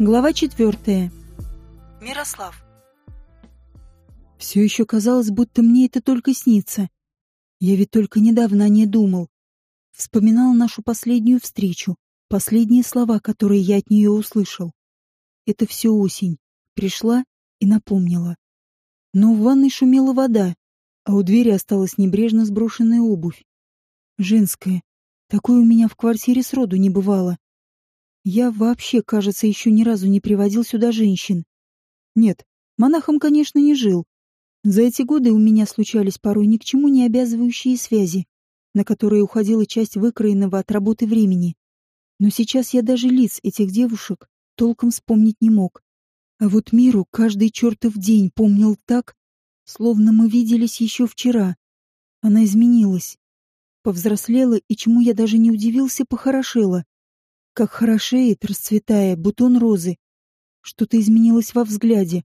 Глава четвертая. Мирослав. Все еще казалось, будто мне это только снится. Я ведь только недавно о ней думал. Вспоминал нашу последнюю встречу, последние слова, которые я от нее услышал. Это все осень. Пришла и напомнила. Но в ванной шумела вода, а у двери осталась небрежно сброшенная обувь. Женская. Такой у меня в квартире сроду не бывало. Я вообще, кажется, еще ни разу не приводил сюда женщин. Нет, монахом, конечно, не жил. За эти годы у меня случались порой ни к чему не обязывающие связи, на которые уходила часть выкроенного от работы времени. Но сейчас я даже лиц этих девушек толком вспомнить не мог. А вот миру каждый чертов день помнил так, словно мы виделись еще вчера. Она изменилась. Повзрослела, и чему я даже не удивился, похорошела. Как хорошеет, расцветая, бутон розы. Что-то изменилось во взгляде.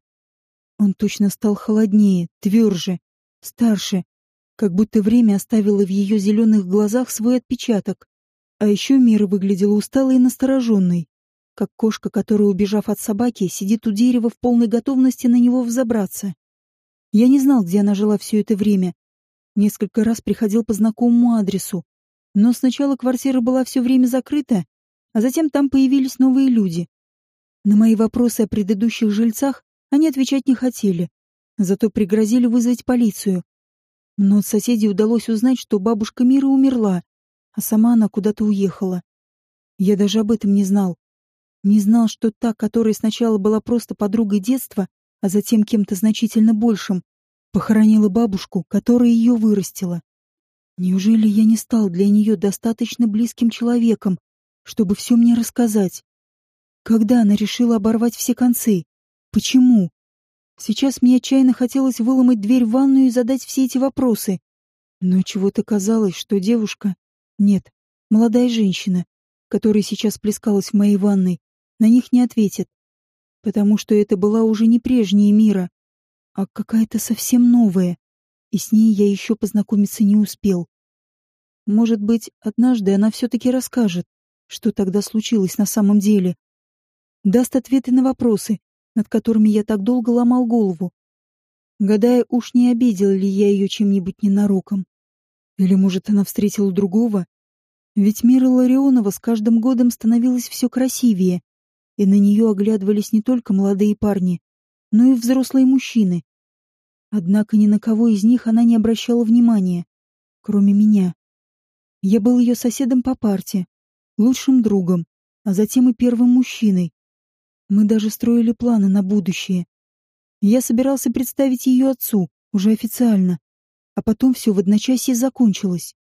Он точно стал холоднее, тверже, старше, как будто время оставило в ее зеленых глазах свой отпечаток. А еще Мира выглядела усталой и настороженной, как кошка, которая, убежав от собаки, сидит у дерева в полной готовности на него взобраться. Я не знал, где она жила все это время. Несколько раз приходил по знакомому адресу, но сначала квартира была все время закрыта, а затем там появились новые люди. На мои вопросы о предыдущих жильцах они отвечать не хотели, зато пригрозили вызвать полицию. Но от соседей удалось узнать, что бабушка Мира умерла, а сама она куда-то уехала. Я даже об этом не знал. Не знал, что та, которая сначала была просто подругой детства, а затем кем-то значительно большим, похоронила бабушку, которая ее вырастила. Неужели я не стал для нее достаточно близким человеком, чтобы все мне рассказать. Когда она решила оборвать все концы? Почему? Сейчас мне отчаянно хотелось выломать дверь в ванную и задать все эти вопросы. Но чего-то казалось, что девушка... Нет, молодая женщина, которая сейчас плескалась в моей ванной, на них не ответит. Потому что это была уже не прежняя мира, а какая-то совсем новая, и с ней я еще познакомиться не успел. Может быть, однажды она все-таки расскажет, что тогда случилось на самом деле. Даст ответы на вопросы, над которыми я так долго ломал голову. Гадая, уж не обидел ли я ее чем-нибудь ненароком. Или, может, она встретила другого? Ведь Мира Ларионова с каждым годом становилась все красивее, и на нее оглядывались не только молодые парни, но и взрослые мужчины. Однако ни на кого из них она не обращала внимания, кроме меня. Я был ее соседом по парте, лучшим другом, а затем и первым мужчиной. Мы даже строили планы на будущее. Я собирался представить ее отцу, уже официально, а потом все в одночасье закончилось.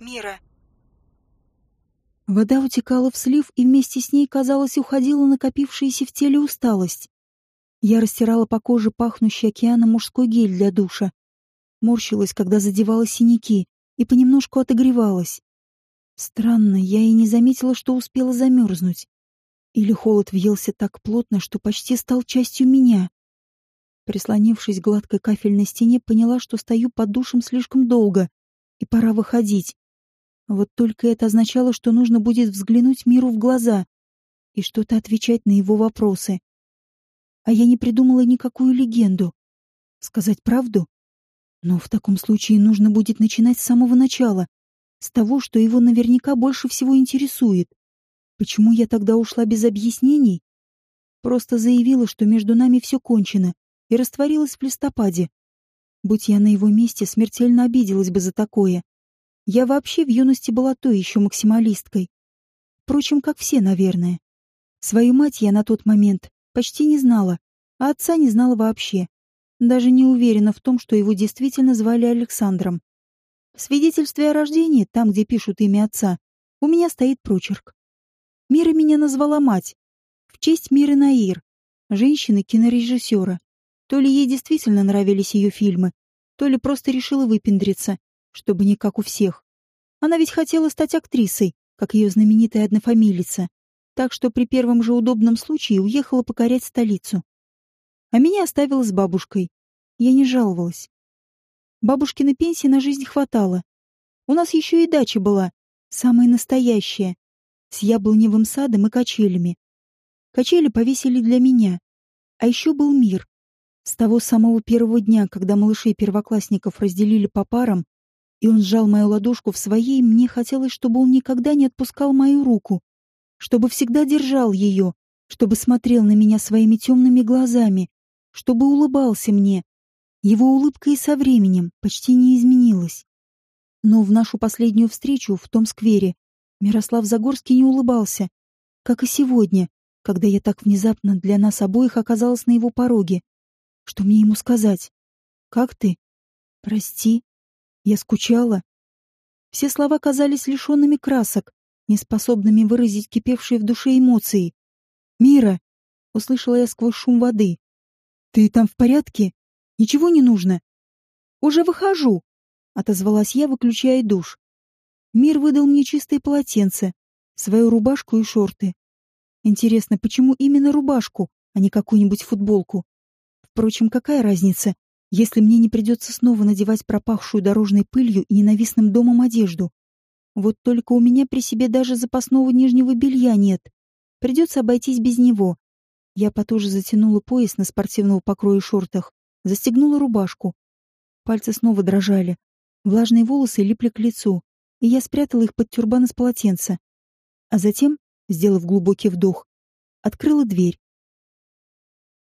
Мира. Вода утекала в слив, и вместе с ней, казалось, уходила накопившаяся в теле усталость. Я растирала по коже пахнущий океаном мужской гель для душа. Морщилась, когда задевала синяки, и понемножку отогревалась. Странно, я и не заметила, что успела замерзнуть. Или холод въелся так плотно, что почти стал частью меня. Прислонившись к гладкой кафельной стене, поняла, что стою под душем слишком долго, и пора выходить. Вот только это означало, что нужно будет взглянуть миру в глаза и что-то отвечать на его вопросы. А я не придумала никакую легенду. Сказать правду? Но в таком случае нужно будет начинать с самого начала, с того, что его наверняка больше всего интересует. Почему я тогда ушла без объяснений? Просто заявила, что между нами все кончено, и растворилась в листопаде. Будь я на его месте, смертельно обиделась бы за такое. Я вообще в юности была той еще максималисткой. Впрочем, как все, наверное. Свою мать я на тот момент почти не знала, а отца не знала вообще. Даже не уверена в том, что его действительно звали Александром. В свидетельстве о рождении, там, где пишут имя отца, у меня стоит прочерк. Мира меня назвала мать. В честь Миры Наир, женщины-кинорежиссера. То ли ей действительно нравились ее фильмы, то ли просто решила выпендриться, чтобы не как у всех. Она ведь хотела стать актрисой, как ее знаменитая однофамилица, так что при первом же удобном случае уехала покорять столицу а меня оставила с бабушкой. Я не жаловалась. Бабушкиной пенсии на жизнь хватало. У нас еще и дача была, самая настоящая. с яблоневым садом и качелями. Качели повесили для меня. А еще был мир. С того самого первого дня, когда малышей-первоклассников разделили по парам, и он сжал мою ладошку в своей, мне хотелось, чтобы он никогда не отпускал мою руку, чтобы всегда держал ее, чтобы смотрел на меня своими темными глазами, чтобы улыбался мне. Его улыбка и со временем почти не изменилась. Но в нашу последнюю встречу в том сквере Мирослав Загорский не улыбался, как и сегодня, когда я так внезапно для нас обоих оказалась на его пороге. Что мне ему сказать? Как ты? Прости. Я скучала. Все слова казались лишенными красок, неспособными выразить кипевшие в душе эмоции. «Мира!» — услышала я сквозь шум воды. «Ты там в порядке? Ничего не нужно?» «Уже выхожу!» — отозвалась я, выключая душ. Мир выдал мне чистое полотенце, свою рубашку и шорты. Интересно, почему именно рубашку, а не какую-нибудь футболку? Впрочем, какая разница, если мне не придется снова надевать пропахшую дорожной пылью и ненавистным домом одежду? Вот только у меня при себе даже запасного нижнего белья нет. Придется обойтись без него. Я потуже затянула пояс на спортивного покроя шортах, застегнула рубашку. Пальцы снова дрожали. Влажные волосы липли к лицу, и я спрятала их под тюрбан из полотенца. А затем сделав глубокий вдох, открыла дверь.